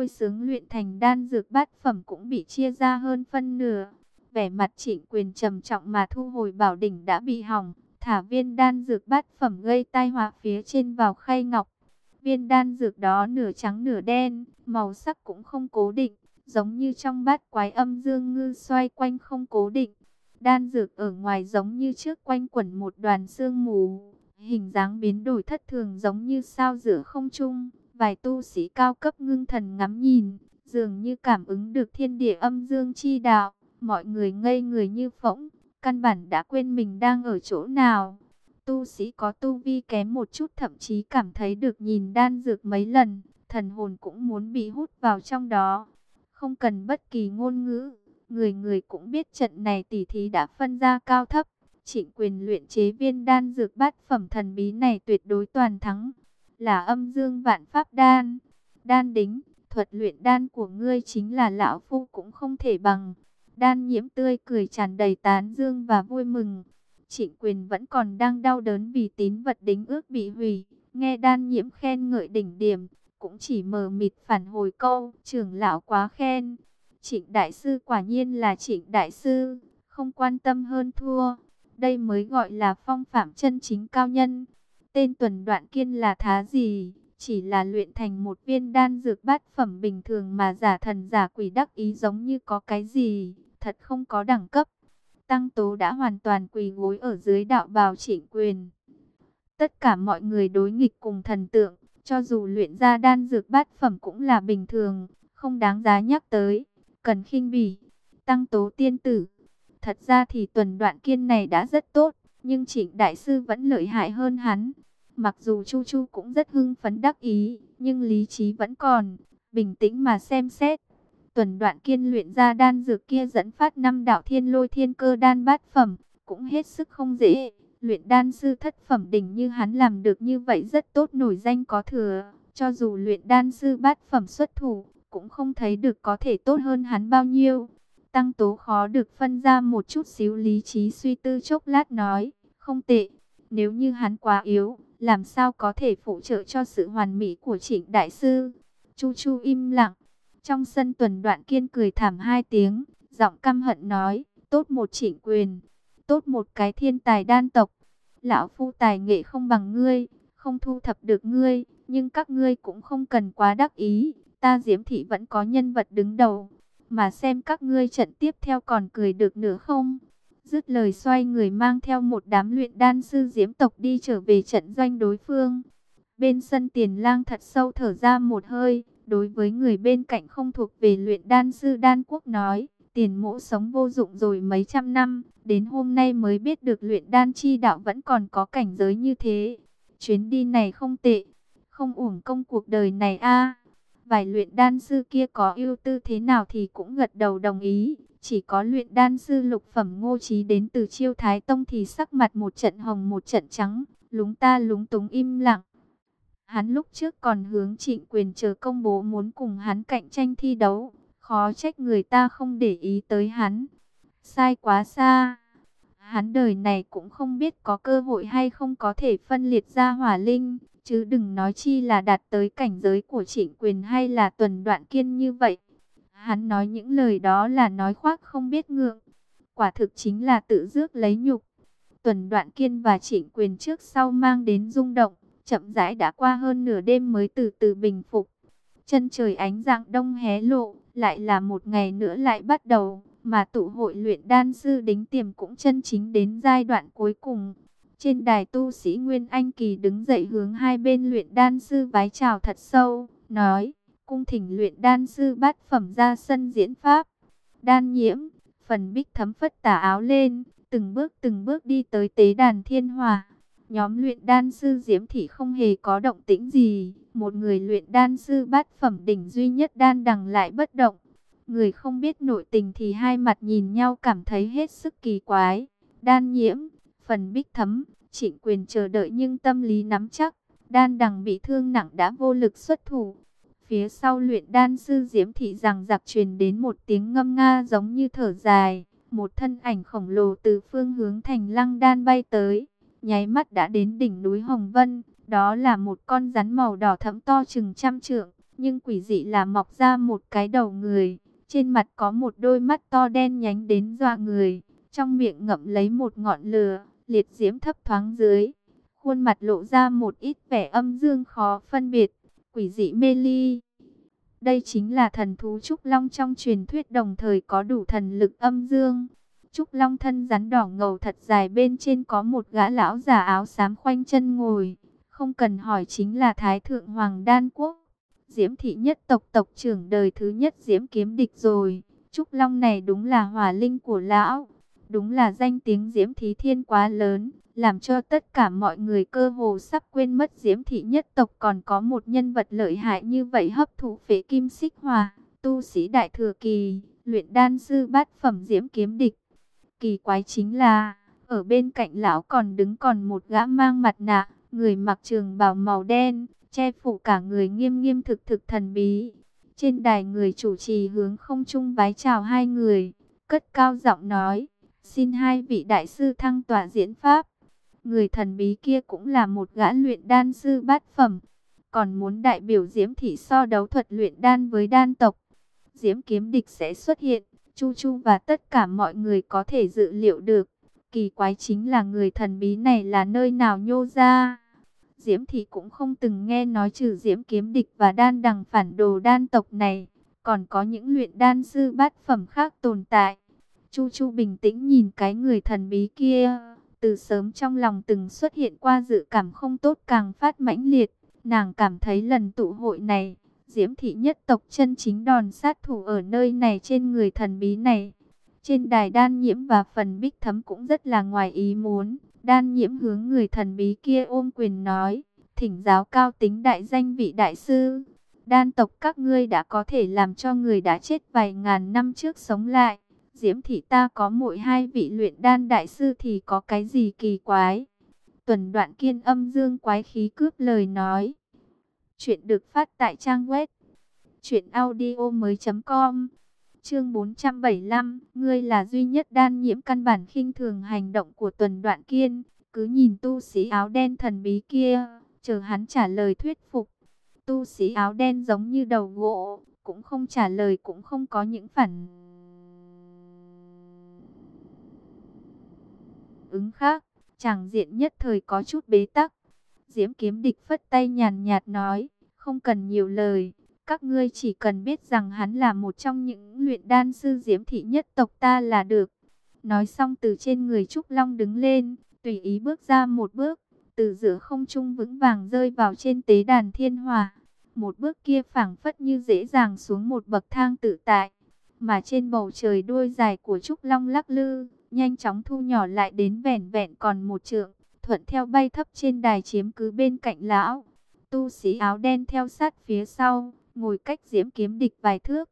vui sướng luyện thành đan dược bát phẩm cũng bị chia ra hơn phân nửa. Vẻ mặt trịnh quyền trầm trọng mà thu hồi bảo đỉnh đã bị hỏng, thả viên đan dược bát phẩm gây tai họa phía trên vào khay ngọc. Viên đan dược đó nửa trắng nửa đen, màu sắc cũng không cố định, giống như trong bát quái âm dương ngư xoay quanh không cố định. Đan dược ở ngoài giống như trước quanh quẩn một đoàn sương mù, hình dáng biến đổi thất thường giống như sao giữa không trung. Vài tu sĩ cao cấp ngưng thần ngắm nhìn, dường như cảm ứng được thiên địa âm dương chi đạo. Mọi người ngây người như phỗng, căn bản đã quên mình đang ở chỗ nào. Tu sĩ có tu vi kém một chút thậm chí cảm thấy được nhìn đan dược mấy lần, thần hồn cũng muốn bị hút vào trong đó. Không cần bất kỳ ngôn ngữ, người người cũng biết trận này tỉ thí đã phân ra cao thấp. Trịnh quyền luyện chế viên đan dược bát phẩm thần bí này tuyệt đối toàn thắng. Là âm dương vạn pháp đan. Đan đính, thuật luyện đan của ngươi chính là lão phu cũng không thể bằng. Đan nhiễm tươi cười tràn đầy tán dương và vui mừng. Trịnh quyền vẫn còn đang đau đớn vì tín vật đính ước bị hủy. Nghe đan nhiễm khen ngợi đỉnh điểm, cũng chỉ mờ mịt phản hồi câu, trưởng lão quá khen. Trịnh đại sư quả nhiên là trịnh đại sư, không quan tâm hơn thua. Đây mới gọi là phong phạm chân chính cao nhân. Tên tuần đoạn kiên là thá gì? Chỉ là luyện thành một viên đan dược bát phẩm bình thường mà giả thần giả quỷ đắc ý giống như có cái gì, thật không có đẳng cấp. Tăng Tố đã hoàn toàn quỳ gối ở dưới đạo bào chỉnh quyền. Tất cả mọi người đối nghịch cùng thần tượng, cho dù luyện ra đan dược bát phẩm cũng là bình thường, không đáng giá nhắc tới, cần khinh bỉ. Tăng Tố tiên tử, thật ra thì tuần đoạn kiên này đã rất tốt, nhưng trịnh đại sư vẫn lợi hại hơn hắn. Mặc dù Chu Chu cũng rất hưng phấn đắc ý, nhưng lý trí vẫn còn, bình tĩnh mà xem xét. Tuần đoạn kiên luyện ra đan dược kia dẫn phát năm đạo thiên lôi thiên cơ đan bát phẩm, cũng hết sức không dễ. Luyện đan sư thất phẩm đỉnh như hắn làm được như vậy rất tốt nổi danh có thừa. Cho dù luyện đan sư bát phẩm xuất thủ, cũng không thấy được có thể tốt hơn hắn bao nhiêu. Tăng tố khó được phân ra một chút xíu lý trí suy tư chốc lát nói, không tệ. Nếu như hắn quá yếu, làm sao có thể phụ trợ cho sự hoàn mỹ của trịnh đại sư. Chu Chu im lặng, trong sân tuần đoạn kiên cười thảm hai tiếng, giọng căm hận nói, tốt một trịnh quyền, tốt một cái thiên tài đan tộc. Lão phu tài nghệ không bằng ngươi, không thu thập được ngươi, nhưng các ngươi cũng không cần quá đắc ý, ta diễm thị vẫn có nhân vật đứng đầu. Mà xem các ngươi trận tiếp theo còn cười được nữa không? Dứt lời xoay người mang theo một đám luyện đan sư diễm tộc đi trở về trận doanh đối phương. Bên sân tiền lang thật sâu thở ra một hơi, đối với người bên cạnh không thuộc về luyện đan sư đan quốc nói, tiền mỗ sống vô dụng rồi mấy trăm năm, đến hôm nay mới biết được luyện đan chi đạo vẫn còn có cảnh giới như thế. Chuyến đi này không tệ, không uổng công cuộc đời này a. Vài luyện đan sư kia có ưu tư thế nào thì cũng gật đầu đồng ý. Chỉ có luyện đan sư lục phẩm ngô trí đến từ chiêu thái tông thì sắc mặt một trận hồng một trận trắng, lúng ta lúng túng im lặng. Hắn lúc trước còn hướng trịnh quyền chờ công bố muốn cùng hắn cạnh tranh thi đấu. Khó trách người ta không để ý tới hắn. Sai quá xa. Hắn đời này cũng không biết có cơ hội hay không có thể phân liệt ra hỏa linh. Chứ đừng nói chi là đạt tới cảnh giới của trịnh quyền hay là tuần đoạn kiên như vậy. Hắn nói những lời đó là nói khoác không biết ngượng. Quả thực chính là tự rước lấy nhục. Tuần đoạn kiên và trịnh quyền trước sau mang đến rung động chậm rãi đã qua hơn nửa đêm mới từ từ bình phục. Chân trời ánh dạng đông hé lộ, lại là một ngày nữa lại bắt đầu, mà tụ hội luyện đan sư đính tiềm cũng chân chính đến giai đoạn cuối cùng. Trên đài tu sĩ Nguyên Anh Kỳ đứng dậy hướng hai bên luyện đan sư vái chào thật sâu, nói, cung thỉnh luyện đan sư bát phẩm ra sân diễn pháp. Đan nhiễm, phần bích thấm phất tả áo lên, từng bước từng bước đi tới tế đàn thiên hòa. Nhóm luyện đan sư Diễm Thị không hề có động tĩnh gì. Một người luyện đan sư bát phẩm đỉnh duy nhất đan đằng lại bất động. Người không biết nội tình thì hai mặt nhìn nhau cảm thấy hết sức kỳ quái. Đan nhiễm, phần bích thấm, trịnh quyền chờ đợi nhưng tâm lý nắm chắc. Đan đằng bị thương nặng đã vô lực xuất thủ. Phía sau luyện đan sư Diễm Thị rằng giặc truyền đến một tiếng ngâm nga giống như thở dài. Một thân ảnh khổng lồ từ phương hướng thành lăng đan bay tới nháy mắt đã đến đỉnh núi Hồng Vân. Đó là một con rắn màu đỏ thẫm to chừng trăm trượng, nhưng quỷ dị là mọc ra một cái đầu người. Trên mặt có một đôi mắt to đen nhánh đến dọa người, trong miệng ngậm lấy một ngọn lửa, liệt diễm thấp thoáng dưới. Khuôn mặt lộ ra một ít vẻ âm dương khó phân biệt, quỷ dị mê ly. Đây chính là thần thú Trúc Long trong truyền thuyết đồng thời có đủ thần lực âm dương. Trúc Long thân rắn đỏ ngầu thật dài bên trên có một gã lão già áo xám khoanh chân ngồi. Không cần hỏi chính là Thái Thượng Hoàng Đan Quốc. Diễm thị nhất tộc tộc trưởng đời thứ nhất Diễm kiếm địch rồi. Trúc Long này đúng là hỏa linh của lão. Đúng là danh tiếng Diễm Thí Thiên quá lớn, làm cho tất cả mọi người cơ hồ sắp quên mất Diễm Thị nhất tộc còn có một nhân vật lợi hại như vậy hấp thụ phế kim xích hòa, tu sĩ đại thừa kỳ, luyện đan sư bát phẩm Diễm kiếm địch. Kỳ quái chính là, ở bên cạnh lão còn đứng còn một gã mang mặt nạ, người mặc trường bào màu đen, che phủ cả người nghiêm nghiêm thực thực thần bí. Trên đài người chủ trì hướng không trung bái chào hai người, cất cao giọng nói, xin hai vị đại sư thăng tọa diễn pháp. Người thần bí kia cũng là một gã luyện đan sư bát phẩm, còn muốn đại biểu Diễm Thị so đấu thuật luyện đan với đan tộc. Diễm kiếm địch sẽ xuất hiện, Chu Chu và tất cả mọi người có thể dự liệu được. Kỳ quái chính là người thần bí này là nơi nào nhô ra. Diễm Thị cũng không từng nghe nói trừ Diễm kiếm địch và đan đằng phản đồ đan tộc này. Còn có những luyện đan sư bát phẩm khác tồn tại. Chu Chu bình tĩnh nhìn cái người thần bí kia. Từ sớm trong lòng từng xuất hiện qua dự cảm không tốt càng phát mãnh liệt. Nàng cảm thấy lần tụ hội này, Diễm thị nhất tộc chân chính đòn sát thủ ở nơi này trên người thần bí này. Trên đài đan nhiễm và phần bích thấm cũng rất là ngoài ý muốn. Đan nhiễm hướng người thần bí kia ôm quyền nói, thỉnh giáo cao tính đại danh vị đại sư. Đan tộc các ngươi đã có thể làm cho người đã chết vài ngàn năm trước sống lại. Diễm thị ta có mỗi hai vị luyện đan đại sư thì có cái gì kỳ quái. Tuần đoạn kiên âm dương quái khí cướp lời nói. Chuyện được phát tại trang web. Chuyện audio mới com. Chương 475. Ngươi là duy nhất đan nhiễm căn bản khinh thường hành động của tuần đoạn kiên. Cứ nhìn tu sĩ áo đen thần bí kia. Chờ hắn trả lời thuyết phục. Tu sĩ áo đen giống như đầu gỗ. Cũng không trả lời, cũng không có những phản ứng khác, chẳng diện nhất thời có chút bế tắc. Diễm kiếm địch phất tay nhàn nhạt nói, không cần nhiều lời, các ngươi chỉ cần biết rằng hắn là một trong những luyện đan sư diễm thị nhất tộc ta là được. Nói xong từ trên người Trúc Long đứng lên, tùy ý bước ra một bước, từ giữa không trung vững vàng rơi vào trên tế đàn thiên hòa. Một bước kia phảng phất như dễ dàng xuống một bậc thang tự tại, mà trên bầu trời đuôi dài của Trúc Long lắc lư, nhanh chóng thu nhỏ lại đến vẻn vẹn còn một trượng, thuận theo bay thấp trên đài chiếm cứ bên cạnh lão. Tu sĩ áo đen theo sát phía sau, ngồi cách diễm kiếm địch vài thước.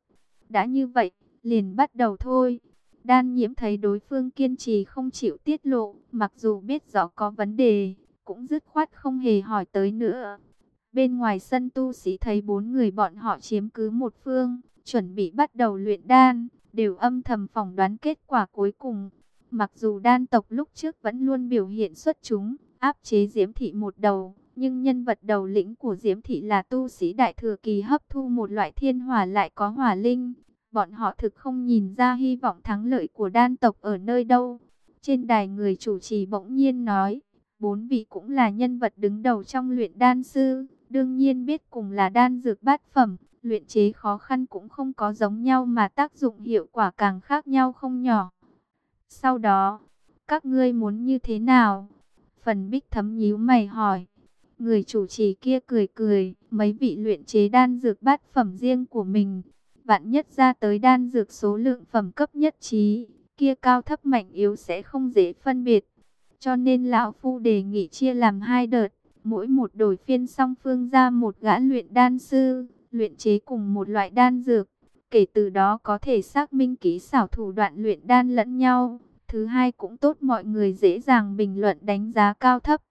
Đã như vậy, liền bắt đầu thôi. Đan nhiễm thấy đối phương kiên trì không chịu tiết lộ, mặc dù biết rõ có vấn đề, cũng dứt khoát không hề hỏi tới nữa. Bên ngoài sân tu sĩ thấy bốn người bọn họ chiếm cứ một phương, chuẩn bị bắt đầu luyện đan, đều âm thầm phỏng đoán kết quả cuối cùng. Mặc dù đan tộc lúc trước vẫn luôn biểu hiện xuất chúng, áp chế Diễm Thị một đầu, nhưng nhân vật đầu lĩnh của Diễm Thị là tu sĩ đại thừa kỳ hấp thu một loại thiên hỏa lại có hỏa linh. Bọn họ thực không nhìn ra hy vọng thắng lợi của đan tộc ở nơi đâu. Trên đài người chủ trì bỗng nhiên nói, bốn vị cũng là nhân vật đứng đầu trong luyện đan sư. Đương nhiên biết cùng là đan dược bát phẩm, luyện chế khó khăn cũng không có giống nhau mà tác dụng hiệu quả càng khác nhau không nhỏ. Sau đó, các ngươi muốn như thế nào? Phần bích thấm nhíu mày hỏi. Người chủ trì kia cười cười, mấy vị luyện chế đan dược bát phẩm riêng của mình. Vạn nhất ra tới đan dược số lượng phẩm cấp nhất trí, kia cao thấp mạnh yếu sẽ không dễ phân biệt. Cho nên lão phu đề nghị chia làm hai đợt, mỗi một đổi phiên song phương ra một gã luyện đan sư, luyện chế cùng một loại đan dược. Kể từ đó có thể xác minh kỹ xảo thủ đoạn luyện đan lẫn nhau. Thứ hai cũng tốt mọi người dễ dàng bình luận đánh giá cao thấp.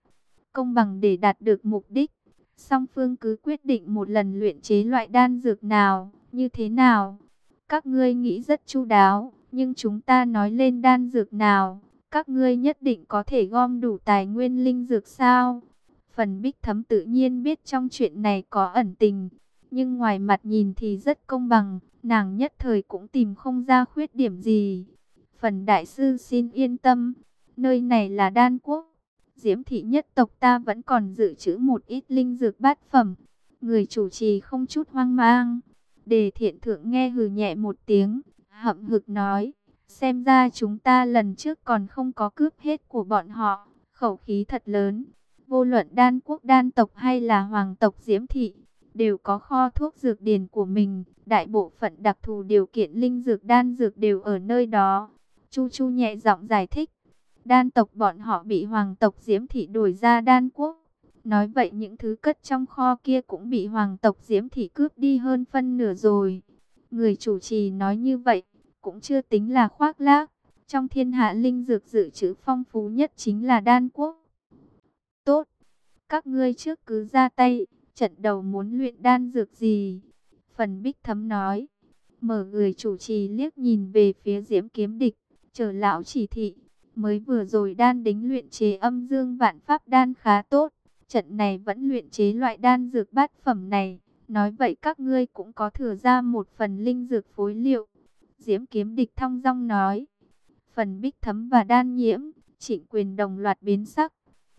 Công bằng để đạt được mục đích. Song phương cứ quyết định một lần luyện chế loại đan dược nào, như thế nào. Các ngươi nghĩ rất chu đáo, nhưng chúng ta nói lên đan dược nào. Các ngươi nhất định có thể gom đủ tài nguyên linh dược sao? Phần bích thấm tự nhiên biết trong chuyện này có ẩn tình nhưng ngoài mặt nhìn thì rất công bằng, nàng nhất thời cũng tìm không ra khuyết điểm gì. Phần đại sư xin yên tâm, nơi này là đan quốc. Diễm thị nhất tộc ta vẫn còn dự trữ một ít linh dược bát phẩm. Người chủ trì không chút hoang mang. Đề thiện thượng nghe hừ nhẹ một tiếng, hậm hực nói. Xem ra chúng ta lần trước còn không có cướp hết của bọn họ. Khẩu khí thật lớn. Vô luận đan quốc đan tộc hay là hoàng tộc Diễm thị, đều có kho thuốc dược điển của mình. Đại bộ phận đặc thù điều kiện linh dược đan dược đều ở nơi đó. Chu Chu nhẹ giọng giải thích. Đan tộc bọn họ bị hoàng tộc Diễm Thị đổi ra đan quốc. Nói vậy những thứ cất trong kho kia cũng bị hoàng tộc Diễm Thị cướp đi hơn phân nửa rồi. Người chủ trì nói như vậy, cũng chưa tính là khoác lác. Trong thiên hạ linh dược dự trữ phong phú nhất chính là đan quốc. Tốt, các ngươi trước cứ ra tay, trận đầu muốn luyện đan dược gì? Phần bích thấm nói, mở người chủ trì liếc nhìn về phía diễm kiếm địch, chờ lão chỉ thị. Mới vừa rồi đan đính luyện chế âm dương vạn pháp đan khá tốt. Trận này vẫn luyện chế loại đan dược bát phẩm này. Nói vậy các ngươi cũng có thừa ra một phần linh dược phối liệu. Diễm kiếm địch thong dong nói. Phần bích thấm và đan nhiễm, trịnh quyền đồng loạt biến sắc.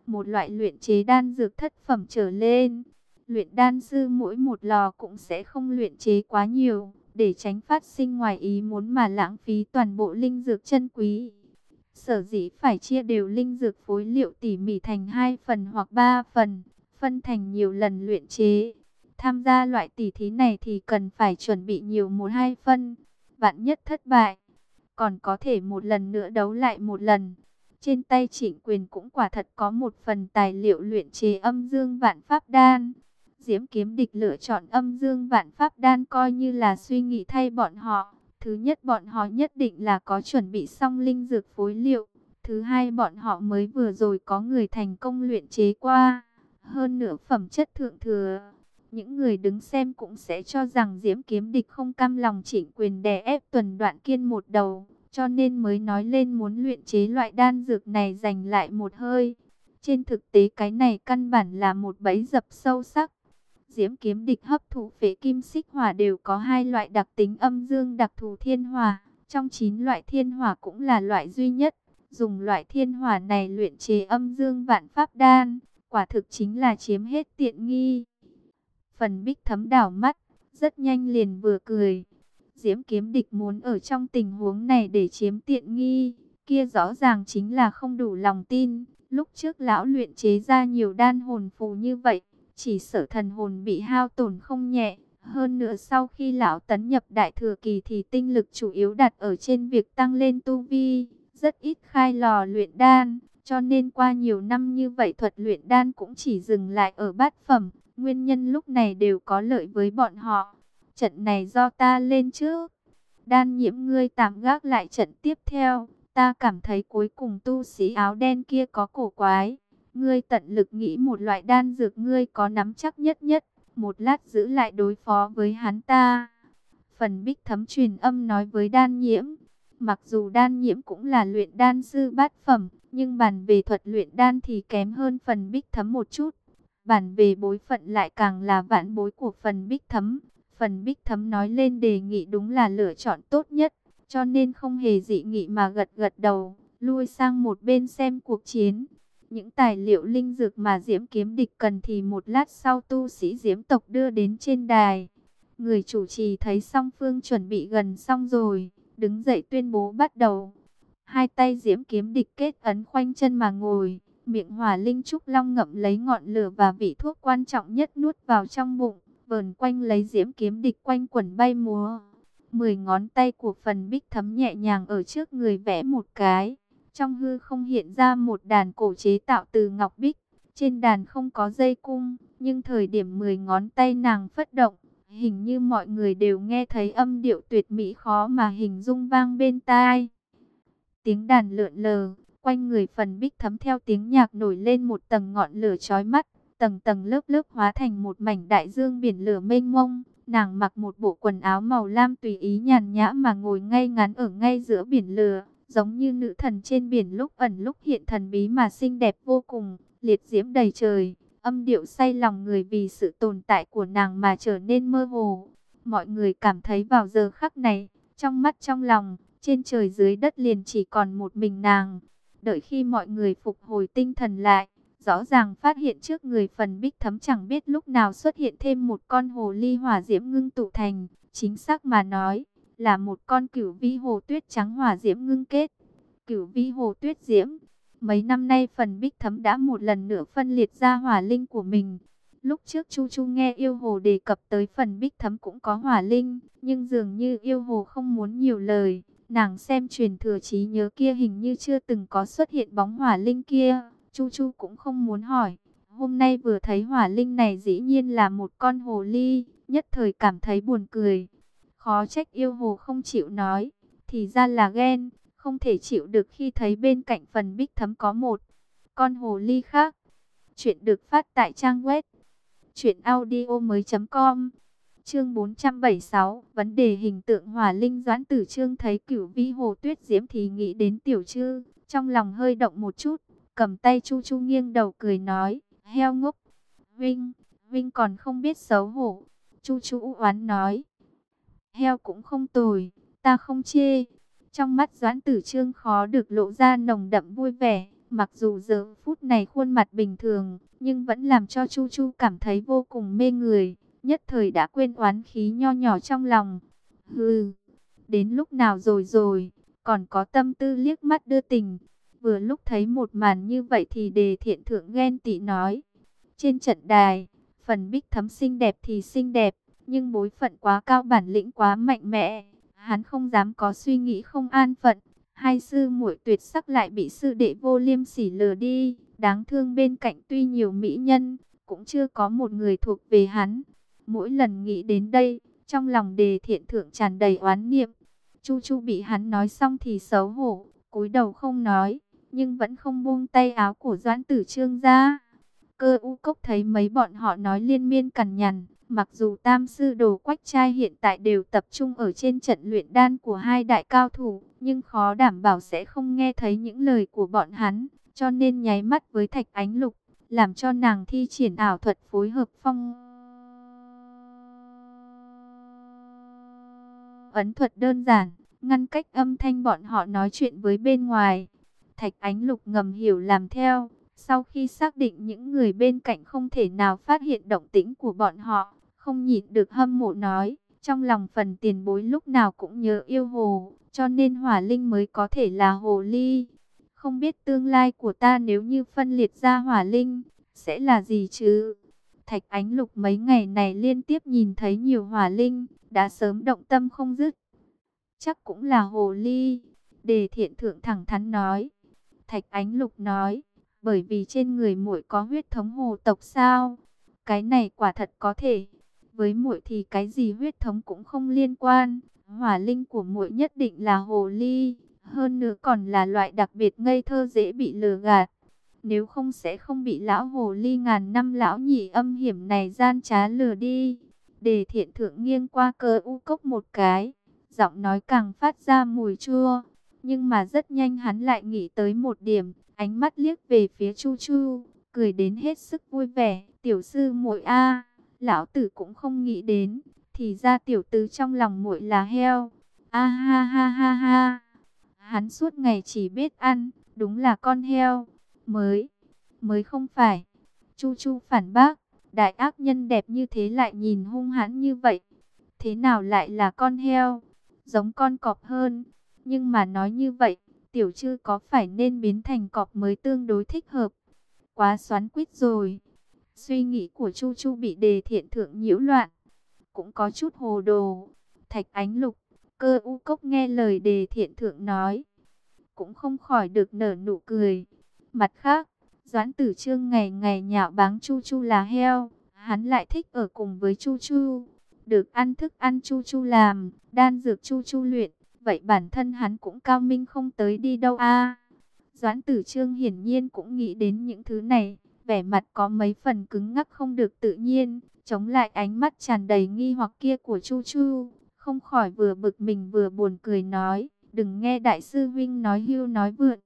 Một loại luyện chế đan dược thất phẩm trở lên. Luyện đan sư mỗi một lò cũng sẽ không luyện chế quá nhiều, để tránh phát sinh ngoài ý muốn mà lãng phí toàn bộ linh dược chân quý. Sở dĩ phải chia đều linh dược phối liệu tỉ mỉ thành hai phần hoặc ba phần, phân thành nhiều lần luyện chế. Tham gia loại tỉ thí này thì cần phải chuẩn bị nhiều một hai phân, vạn nhất thất bại. Còn có thể một lần nữa đấu lại một lần. Trên tay trịnh quyền cũng quả thật có một phần tài liệu luyện chế âm dương vạn pháp đan. Diễm kiếm địch lựa chọn âm dương vạn pháp đan coi như là suy nghĩ thay bọn họ. Thứ nhất, bọn họ nhất định là có chuẩn bị xong linh dược phối liệu. Thứ hai, bọn họ mới vừa rồi có người thành công luyện chế qua. Hơn nữa phẩm chất thượng thừa. Những người đứng xem cũng sẽ cho rằng Diễm Kiếm Địch không cam lòng chỉnh quyền đè ép tuần đoạn kiên một đầu. Cho nên mới nói lên muốn luyện chế loại đan dược này giành lại một hơi. Trên thực tế, cái này căn bản là một bẫy dập sâu sắc. Diễm kiếm địch hấp thụ phế kim xích hỏa đều có hai loại đặc tính âm dương đặc thù thiên hỏa. Trong 9 loại thiên hỏa cũng là loại duy nhất. Dùng loại thiên hỏa này luyện chế âm dương vạn pháp đan. Quả thực chính là chiếm hết tiện nghi. Phần bích thấm đảo mắt. Rất nhanh liền vừa cười. Diễm kiếm địch muốn ở trong tình huống này để chiếm tiện nghi. Kia rõ ràng chính là không đủ lòng tin. Lúc trước lão luyện chế ra nhiều đan hồn phù như vậy chỉ sợ thần hồn bị hao tổn không nhẹ. Hơn nữa sau khi lão tấn nhập đại thừa kỳ thì tinh lực chủ yếu đặt ở trên việc tăng lên tu vi, rất ít khai lò luyện đan, cho nên qua nhiều năm như vậy thuật luyện đan cũng chỉ dừng lại ở bát phẩm, nguyên nhân lúc này đều có lợi với bọn họ. Trận này do ta lên trước, đan nhiễm ngươi tạm gác lại trận tiếp theo, ta cảm thấy cuối cùng tu sĩ áo đen kia có cổ quái. Ngươi tận lực nghĩ một loại đan dược ngươi có nắm chắc nhất nhất, một lát giữ lại đối phó với hắn ta. Phần bích thấm truyền âm nói với đan nhiễm, mặc dù đan nhiễm cũng là luyện đan sư bát phẩm, nhưng bàn về thuật luyện đan thì kém hơn phần bích thấm một chút. Bản về bối phận lại càng là vạn bối của phần bích thấm. Phần bích thấm nói lên đề nghị đúng là lựa chọn tốt nhất, cho nên không hề dị nghị mà gật gật đầu, lui sang một bên xem cuộc chiến. Những tài liệu linh dược mà Diễm Kiếm Địch cần thì một lát sau tu sĩ Diễm tộc đưa đến trên đài. Người chủ trì thấy song phương chuẩn bị gần xong rồi, đứng dậy tuyên bố bắt đầu. Hai tay Diễm Kiếm Địch kết ấn khoanh chân mà ngồi, miệng hỏa linh trúc long ngậm lấy ngọn lửa và vị thuốc quan trọng nhất nuốt vào trong bụng, vờn quanh lấy Diễm Kiếm Địch quanh quẩn bay múa. Mười ngón tay của phần bích thấm nhẹ nhàng ở trước người vẽ một cái. Trong hư không hiện ra một đàn cổ chế tạo từ ngọc bích. Trên đàn không có dây cung, nhưng thời điểm 10 ngón tay nàng phất động, hình như mọi người đều nghe thấy âm điệu tuyệt mỹ khó mà hình dung vang bên tai. Tiếng đàn lượn lờ, quanh người phần bích thấm theo tiếng nhạc nổi lên một tầng ngọn lửa chói mắt, tầng tầng lớp lớp hóa thành một mảnh đại dương biển lửa mênh mông. Nàng mặc một bộ quần áo màu lam tùy ý nhàn nhã mà ngồi ngay ngắn ở ngay giữa biển lửa, giống như nữ thần trên biển lúc ẩn lúc hiện thần bí mà xinh đẹp vô cùng, liệt diễm đầy trời, Âm điệu say lòng người vì sự tồn tại của nàng mà trở nên mơ hồ. Mọi người cảm thấy vào giờ khắc này, trong mắt trong lòng, trên trời dưới đất liền chỉ còn một mình nàng. Đợi khi mọi người phục hồi tinh thần lại, rõ ràng phát hiện trước người phần bích thấm chẳng biết lúc nào xuất hiện thêm một con hồ ly hỏa diễm ngưng tụ thành. Chính xác mà nói, là một con cửu vi hồ tuyết trắng hỏa diễm ngưng kết. Cửu vi hồ tuyết diễm, mấy năm nay phần bích thấm đã một lần nữa phân liệt ra hỏa linh của mình. Lúc trước Chu Chu nghe yêu hồ đề cập tới phần bích thấm cũng có hỏa linh, nhưng dường như yêu hồ không muốn nhiều lời. Nàng xem truyền thừa trí nhớ kia hình như chưa từng có xuất hiện bóng hỏa linh kia. Chu Chu cũng không muốn hỏi. Hôm nay vừa thấy hỏa linh này dĩ nhiên là một con hồ ly, nhất thời cảm thấy buồn cười. Khó trách yêu hồ không chịu nói, thì ra là ghen, không thể chịu được khi thấy bên cạnh phần bích thấm có một con hồ ly khác. Chuyện được phát tại trang web truyệnaudiomoi.com. Chương 476, vấn đề hình tượng hỏa linh Doãn Tử Trương thấy Cửu Vi Hồ Tuyết Diễm thì nghĩ đến Tiểu Trư, trong lòng hơi động một chút, cầm tay Chu Chu nghiêng đầu cười nói, heo ngốc, Vinh, Vinh còn không biết xấu hổ. Chu Chu oán nói, heo cũng không tồi, ta không chê. Trong mắt Doãn Tử Trương khó được lộ ra nồng đậm vui vẻ, mặc dù giờ phút này khuôn mặt bình thường, nhưng vẫn làm cho Chu Chu cảm thấy vô cùng mê người, nhất thời đã quên oán khí nho nhỏ trong lòng. Hừ, đến lúc nào rồi rồi, còn có tâm tư liếc mắt đưa tình. Vừa lúc thấy một màn như vậy thì đề thiện thượng ghen tị nói. Trên trận đài, phần bích thấm xinh đẹp thì xinh đẹp, nhưng bối phận quá cao bản lĩnh quá mạnh mẽ. Hắn không dám có suy nghĩ không an phận. Hai sư muội tuyệt sắc lại bị sư đệ vô liêm sỉ lừa đi. Đáng thương bên cạnh tuy nhiều mỹ nhân, cũng chưa có một người thuộc về hắn. Mỗi lần nghĩ đến đây, trong lòng đề thiện thượng tràn đầy oán niệm. Chu Chu bị hắn nói xong thì xấu hổ, cúi đầu không nói, nhưng vẫn không buông tay áo của Doãn Tử Trương ra. Cơ u cốc thấy mấy bọn họ nói liên miên cằn nhằn, mặc dù tam sư đồ quách trai hiện tại đều tập trung ở trên trận luyện đan của hai đại cao thủ, nhưng khó đảm bảo sẽ không nghe thấy những lời của bọn hắn, cho nên nháy mắt với thạch ánh lục, làm cho nàng thi triển ảo thuật phối hợp phong. Ấn thuật đơn giản, ngăn cách âm thanh bọn họ nói chuyện với bên ngoài. Thạch ánh lục ngầm hiểu làm theo, sau khi xác định những người bên cạnh không thể nào phát hiện động tĩnh của bọn họ, không nhịn được hâm mộ nói, trong lòng phần tiền bối lúc nào cũng nhớ yêu hồ, cho nên hỏa linh mới có thể là hồ ly. Không biết tương lai của ta nếu như phân liệt ra hỏa linh, sẽ là gì chứ? Thạch ánh lục mấy ngày này liên tiếp nhìn thấy nhiều hỏa linh, đã sớm động tâm không dứt. Chắc cũng là hồ ly, đề thiện thượng thẳng thắn nói. Thạch ánh lục nói, bởi vì trên người muội có huyết thống hồ tộc sao? Cái này quả thật có thể. Với muội thì cái gì huyết thống cũng không liên quan. Hỏa linh của muội nhất định là hồ ly, hơn nữa còn là loại đặc biệt ngây thơ dễ bị lừa gạt. Nếu không sẽ không bị lão hồ ly ngàn năm lão nhị âm hiểm này gian trá lừa đi. Đề thiện thượng nghiêng qua cơ u cốc một cái, giọng nói càng phát ra mùi chua. Nhưng mà rất nhanh hắn lại nghĩ tới một điểm, ánh mắt liếc về phía Chu Chu, cười đến hết sức vui vẻ. Tiểu sư muội a, lão tử cũng không nghĩ đến, thì ra tiểu tử trong lòng muội là heo. A ha ha ha ha. Hắn suốt ngày chỉ biết ăn, đúng là con heo. Mới, mới không phải. Chu Chu phản bác, đại ác nhân đẹp như thế lại nhìn hung hãn như vậy. Thế nào lại là con heo? Giống con cọp hơn. Nhưng mà nói như vậy, tiểu chư có phải nên biến thành cọp mới tương đối thích hợp? Quá xoắn quýt rồi. Suy nghĩ của Chu Chu bị đề thiện thượng nhiễu loạn. Cũng có chút hồ đồ. Thạch ánh lục, cơ u cốc nghe lời đề thiện thượng nói. Cũng không khỏi được nở nụ cười. Mặt khác, Doãn tử trương ngày ngày nhạo báng Chu Chu là heo. Hắn lại thích ở cùng với Chu Chu. Được ăn thức ăn Chu Chu làm, đan dược Chu Chu luyện. Vậy bản thân hắn cũng cao minh không tới đi đâu a Doãn tử trương hiển nhiên cũng nghĩ đến những thứ này vẻ mặt có mấy phần cứng ngắc không được tự nhiên, chống lại ánh mắt tràn đầy nghi hoặc kia của Chu Chu, không khỏi vừa bực mình vừa buồn cười nói, đừng nghe đại sư Vinh nói hưu nói vượn.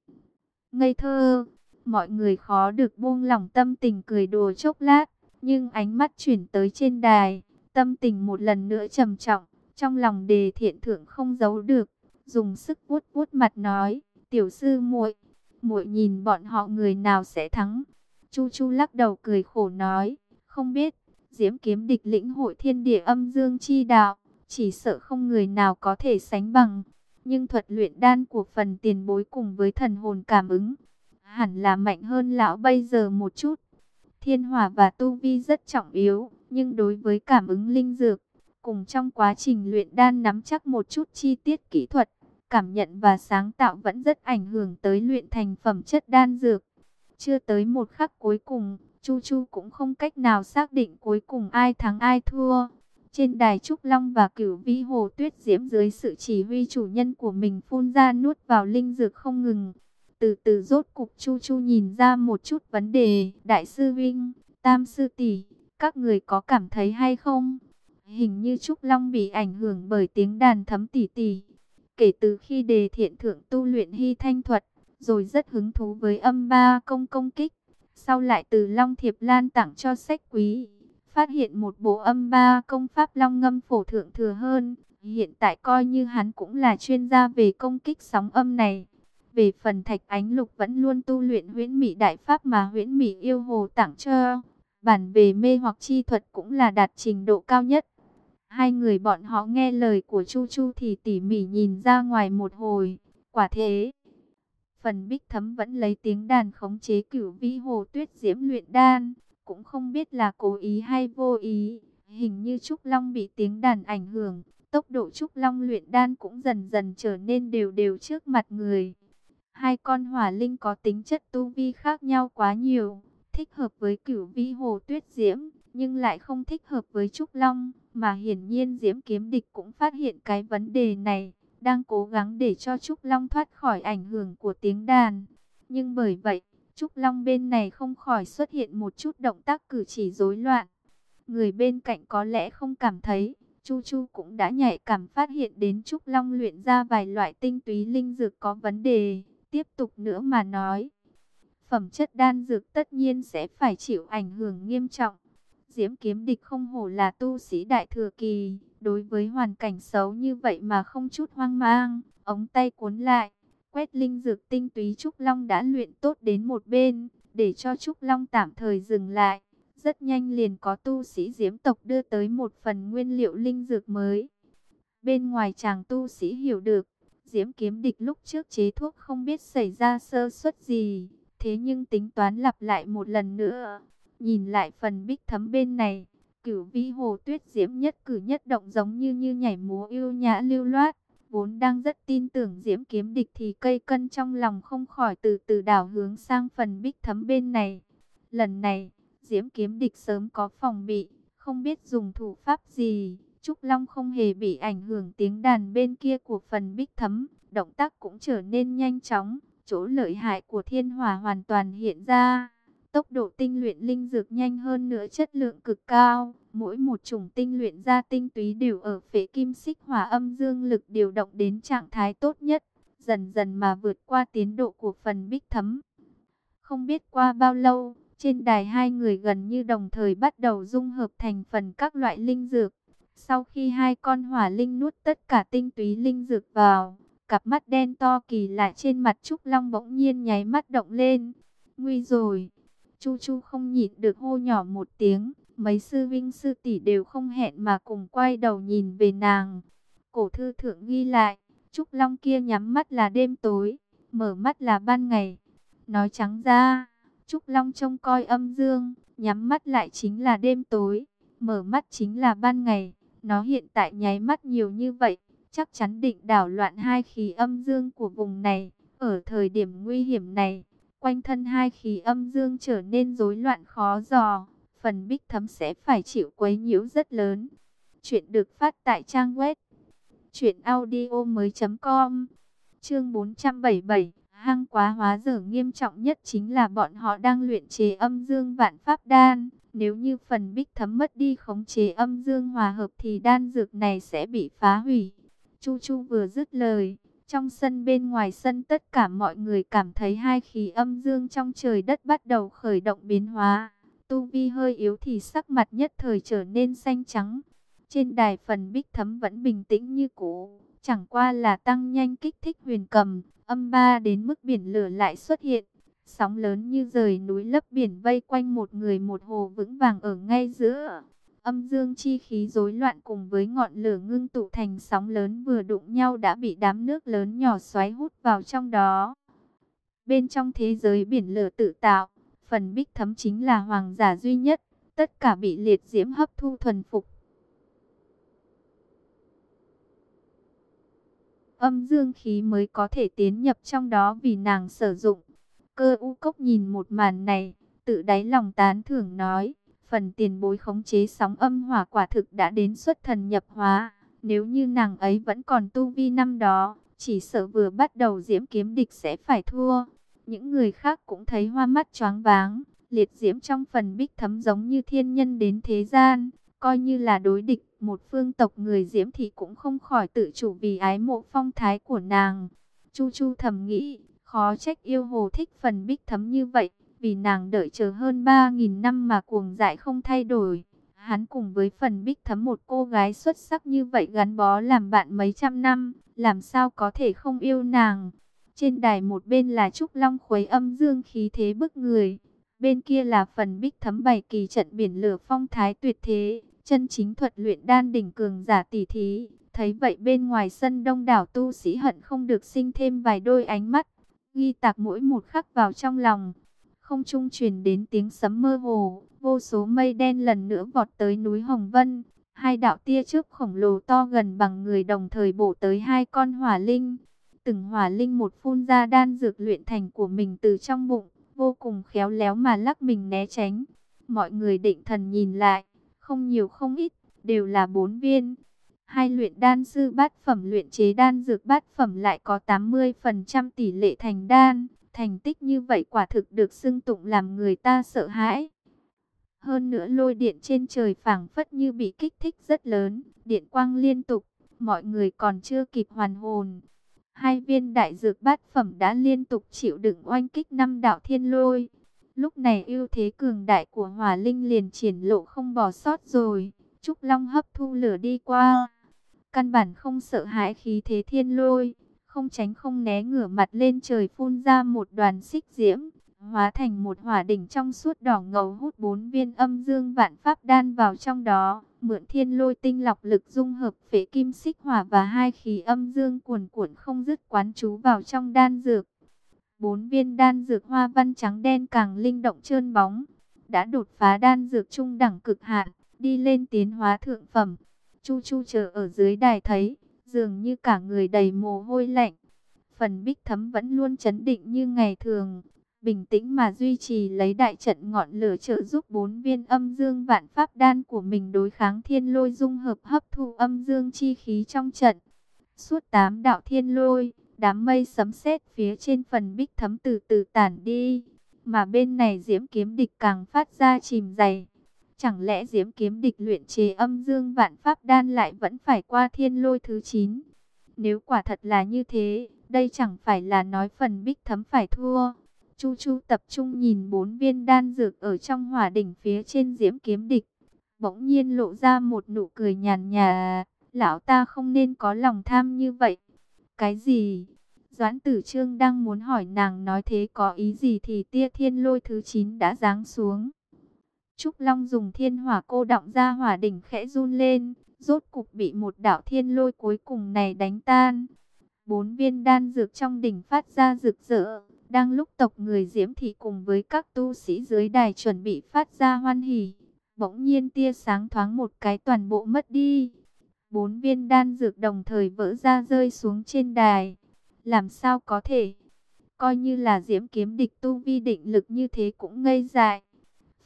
Ngây thơ, mọi người khó được buông lỏng tâm tình cười đùa chốc lát, nhưng ánh mắt chuyển tới trên đài, tâm tình một lần nữa trầm trọng, trong lòng đề thiện thượng không giấu được, dùng sức vuốt vuốt mặt nói, tiểu sư muội, muội nhìn bọn họ người nào sẽ thắng. Chu Chu lắc đầu cười khổ nói, không biết, diễm kiếm địch lĩnh hội thiên địa âm dương chi đạo, chỉ sợ không người nào có thể sánh bằng. Nhưng thuật luyện đan của phần tiền bối cùng với thần hồn cảm ứng, hẳn là mạnh hơn lão bây giờ một chút. Thiên hỏa và tu vi rất trọng yếu, nhưng đối với cảm ứng linh dược, cùng trong quá trình luyện đan nắm chắc một chút chi tiết kỹ thuật, cảm nhận và sáng tạo vẫn rất ảnh hưởng tới luyện thành phẩm chất đan dược. Chưa tới một khắc cuối cùng, Chu Chu cũng không cách nào xác định cuối cùng ai thắng ai thua. Trên đài Trúc Long và Cửu vi Hồ Tuyết Diễm dưới sự chỉ huy chủ nhân của mình phun ra nuốt vào linh dược không ngừng. Từ từ rốt cục Chu Chu nhìn ra một chút vấn đề. Đại sư Vinh, Tam sư tỷ, các người có cảm thấy hay không? Hình như Trúc Long bị ảnh hưởng bởi tiếng đàn thấm tỉ tỉ. Kể từ khi đề thiện thượng tu luyện hy thanh thuật, rồi rất hứng thú với âm ba công công kích. Sau lại từ Long Thiệp Lan tặng cho sách quý, phát hiện một bộ âm ba công pháp long ngâm phổ thượng thừa hơn. Hiện tại coi như hắn cũng là chuyên gia về công kích sóng âm này. Về phần thạch ánh lục vẫn luôn tu luyện huyễn mỹ đại pháp mà huyễn mỹ yêu hồ tặng cho. Bản về mê hoặc chi thuật cũng là đạt trình độ cao nhất. Hai người bọn họ nghe lời của Chu Chu thì tỉ mỉ nhìn ra ngoài một hồi. Quả thế, phần bích thấm vẫn lấy tiếng đàn khống chế cửu vĩ hồ tuyết diễm luyện đan. Cũng không biết là cố ý hay vô ý. Hình như Trúc Long bị tiếng đàn ảnh hưởng. Tốc độ Trúc Long luyện đan cũng dần dần trở nên đều đều trước mặt người. Hai con hỏa linh có tính chất tu vi khác nhau quá nhiều. Thích hợp với cửu vĩ hồ tuyết diễm, nhưng lại không thích hợp với Trúc Long. Mà hiển nhiên Diễm Kiếm Địch cũng phát hiện cái vấn đề này, đang cố gắng để cho Trúc Long thoát khỏi ảnh hưởng của tiếng đàn. Nhưng bởi vậy, Trúc Long bên này không khỏi xuất hiện một chút động tác cử chỉ rối loạn. Người bên cạnh có lẽ không cảm thấy, Chu Chu cũng đã nhạy cảm phát hiện đến Trúc Long luyện ra vài loại tinh túy linh dược có vấn đề. Tiếp tục nữa mà nói, phẩm chất đan dược tất nhiên sẽ phải chịu ảnh hưởng nghiêm trọng. Diễm kiếm địch không hổ là tu sĩ đại thừa kỳ, đối với hoàn cảnh xấu như vậy mà không chút hoang mang, ống tay cuốn lại, quét linh dược tinh túy Trúc Long đã luyện tốt đến một bên, để cho Trúc Long tạm thời dừng lại. Rất nhanh liền có tu sĩ diễm tộc đưa tới một phần nguyên liệu linh dược mới. Bên ngoài chàng tu sĩ hiểu được, diễm kiếm địch lúc trước chế thuốc không biết xảy ra sơ suất gì, thế nhưng tính toán lặp lại một lần nữa Nhìn lại phần bích thấm bên này, cửu vĩ hồ tuyết diễm nhất cử nhất động giống như như nhảy múa yêu nhã lưu loát. Vốn đang rất tin tưởng diễm kiếm địch thì cây cân trong lòng không khỏi từ từ đảo hướng sang phần bích thấm bên này. Lần này, diễm kiếm địch sớm có phòng bị, không biết dùng thủ pháp gì. Trúc Long không hề bị ảnh hưởng tiếng đàn bên kia của phần bích thấm, động tác cũng trở nên nhanh chóng, chỗ lợi hại của thiên hỏa hoàn toàn hiện ra. Tốc độ tinh luyện linh dược nhanh hơn nữa chất lượng cực cao. Mỗi một chủng tinh luyện ra tinh túy đều ở phế kim xích hỏa âm dương lực điều động đến trạng thái tốt nhất. Dần dần mà vượt qua tiến độ của phần bích thấm. Không biết qua bao lâu, trên đài hai người gần như đồng thời bắt đầu dung hợp thành phần các loại linh dược. Sau khi hai con hỏa linh nuốt tất cả tinh túy linh dược vào, cặp mắt đen to kỳ lạ trên mặt Trúc Long bỗng nhiên nháy mắt động lên. Nguy rồi! Chu Chu không nhịn được hô nhỏ một tiếng, mấy sư vinh sư tỷ đều không hẹn mà cùng quay đầu nhìn về nàng. Cổ thư thượng ghi lại, Trúc Long kia nhắm mắt là đêm tối, mở mắt là ban ngày. Nói trắng ra, Trúc Long trông coi âm dương, nhắm mắt lại chính là đêm tối, mở mắt chính là ban ngày. Nó hiện tại nháy mắt nhiều như vậy, chắc chắn định đảo loạn hai khí âm dương của vùng này. Ở thời điểm nguy hiểm này, Quanh thân hai khí âm dương trở nên rối loạn khó dò, phần bích thấm sẽ phải chịu quấy nhiễu rất lớn. Chuyện được phát tại trang web truyệnaudiomoi.com. Chương 477, hang quá hóa dở nghiêm trọng nhất chính là bọn họ đang luyện chế âm dương vạn pháp đan, nếu như phần bích thấm mất đi khống chế âm dương hòa hợp thì đan dược này sẽ bị phá hủy. Chu Chu vừa dứt lời, trong sân bên ngoài sân tất cả mọi người cảm thấy hai khí âm dương trong trời đất bắt đầu khởi động biến hóa. Tu vi hơi yếu thì sắc mặt nhất thời trở nên xanh trắng. Trên đài phần bích thấm vẫn bình tĩnh như cũ, chẳng qua là tăng nhanh kích thích huyền cầm, âm ba đến mức biển lửa lại xuất hiện. Sóng lớn như rời núi lấp biển vây quanh một người một hồ vững vàng ở ngay giữa. Âm dương chi khí rối loạn cùng với ngọn lửa ngưng tụ thành sóng lớn vừa đụng nhau đã bị đám nước lớn nhỏ xoáy hút vào trong đó. Bên trong thế giới biển lửa tự tạo, phần bích thấm chính là hoàng giả duy nhất, tất cả bị liệt diễm hấp thu thuần phục. Âm dương khí mới có thể tiến nhập trong đó vì nàng sử dụng. Cơ u cốc nhìn một màn này, tự đáy lòng tán thưởng nói, phần tiền bối khống chế sóng âm hỏa quả thực đã đến xuất thần nhập hóa. Nếu như nàng ấy vẫn còn tu vi năm đó, chỉ sợ vừa bắt đầu diễm kiếm địch sẽ phải thua. Những người khác cũng thấy hoa mắt choáng váng, liệt diễm trong phần bích thấm giống như thiên nhân đến thế gian, coi như là đối địch. Một phương tộc người diễm thì cũng không khỏi tự chủ vì ái mộ phong thái của nàng. Chu Chu thầm nghĩ, khó trách yêu hồ thích phần bích thấm như vậy, vì nàng đợi chờ hơn 3.000 năm mà cuồng dại không thay đổi. Hắn cùng với phần bích thấm một cô gái xuất sắc như vậy gắn bó làm bạn mấy trăm năm, làm sao có thể không yêu nàng. Trên đài một bên là Trúc Long khuấy âm dương khí thế bức người, bên kia là phần bích thấm bày kỳ trận biển lửa phong thái tuyệt thế, chân chính thuật luyện đan đỉnh cường giả tỷ thí. Thấy vậy bên ngoài sân đông đảo tu sĩ hận không được sinh thêm vài đôi ánh mắt, ghi tạc mỗi một khắc vào trong lòng. Không trung truyền đến tiếng sấm mơ hồ, vô số mây đen lần nữa vọt tới núi Hồng Vân. Hai đạo tia trước khổng lồ to gần bằng người đồng thời bổ tới hai con hỏa linh. Từng hỏa linh một phun ra đan dược luyện thành của mình từ trong bụng, vô cùng khéo léo mà lắc mình né tránh. Mọi người định thần nhìn lại, không nhiều không ít, đều là bốn viên. Hai luyện đan sư bát phẩm luyện chế đan dược bát phẩm lại có 80% tỷ lệ thành đan. Thành tích như vậy quả thực được xưng tụng làm người ta sợ hãi. Hơn nữa lôi điện trên trời phảng phất như bị kích thích rất lớn, điện quang liên tục, mọi người còn chưa kịp hoàn hồn. Hai viên đại dược bát phẩm đã liên tục chịu đựng oanh kích năm đạo thiên lôi. Lúc này ưu thế cường đại của hỏa linh liền triển lộ không bỏ sót rồi. Trúc Long hấp thu lửa đi qua. Căn bản không sợ hãi khí thế thiên lôi. Không tránh không né ngửa mặt lên trời phun ra một đoàn xích diễm. Hóa thành một hỏa đỉnh trong suốt đỏ ngầu hút bốn viên âm dương vạn pháp đan vào trong đó. Mượn thiên lôi tinh lọc lực dung hợp phế kim xích hỏa và hai khí âm dương cuồn cuộn không dứt quán chú vào trong đan dược Bốn viên đan dược hoa văn trắng đen càng linh động trơn bóng, đã đột phá đan dược trung đẳng cực hạn, đi lên tiến hóa thượng phẩm. Chu Chu chờ ở dưới đài thấy, dường như cả người đầy mồ hôi lạnh. Phần bích thấm vẫn luôn chấn định như ngày thường, bình tĩnh mà duy trì lấy đại trận ngọn lửa trợ giúp bốn viên âm dương vạn pháp đan của mình đối kháng thiên lôi dung hợp hấp thu âm dương chi khí trong trận. Suốt tám đạo thiên lôi, Đám mây sấm sét phía trên phần bích thấm từ từ tản đi, mà bên này diễm kiếm địch càng phát ra chìm dày. Chẳng lẽ diễm kiếm địch luyện chế âm dương vạn pháp đan lại vẫn phải qua thiên lôi thứ 9? Nếu quả thật là như thế, đây chẳng phải là nói phần bích thấm phải thua. Chu Chu tập trung nhìn bốn viên đan dược ở trong hỏa đỉnh phía trên diễm kiếm địch. Bỗng nhiên lộ ra một nụ cười nhàn nhà. Lão ta không nên có lòng tham như vậy. Cái gì? Doãn tử trương đang muốn hỏi nàng nói thế có ý gì thì tia thiên lôi thứ 9 đã giáng xuống. Trúc Long dùng thiên hỏa cô động ra hỏa đỉnh khẽ run lên, rốt cục bị một đạo thiên lôi cuối cùng này đánh tan. Bốn viên đan dược trong đỉnh phát ra rực rỡ, đang lúc tộc người diễm thị cùng với các tu sĩ dưới đài chuẩn bị phát ra hoan hỉ. Bỗng nhiên tia sáng thoáng một cái toàn bộ mất đi. Bốn viên đan dược đồng thời vỡ ra rơi xuống trên đài. Làm sao có thể? Coi như là diễm kiếm địch tu vi định lực như thế cũng ngây dại.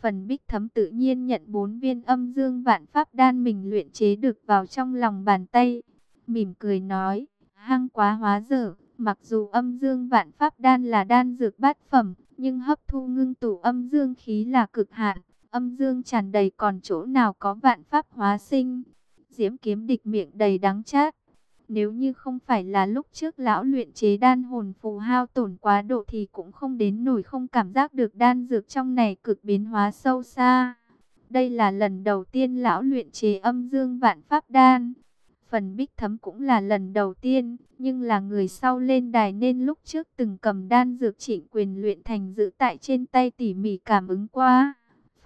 Phần bích thấm tự nhiên nhận bốn viên âm dương vạn pháp đan mình luyện chế được vào trong lòng bàn tay. Mỉm cười nói, hăng quá hóa dở. Mặc dù âm dương vạn pháp đan là đan dược bát phẩm, nhưng hấp thu ngưng tụ âm dương khí là cực hạn. Âm dương tràn đầy còn chỗ nào có vạn pháp hóa sinh. Diễm kiếm địch miệng đầy đắng chát. Nếu như không phải là lúc trước lão luyện chế đan hồn phù hao tổn quá độ thì cũng không đến nổi không cảm giác được đan dược trong này cực biến hóa sâu xa. Đây là lần đầu tiên lão luyện chế âm dương vạn pháp đan. Phần bích thấm cũng là lần đầu tiên, nhưng là người sau lên đài nên lúc trước từng cầm đan dược trịnh quyền luyện thành giữ tại trên tay tỉ mỉ cảm ứng qua.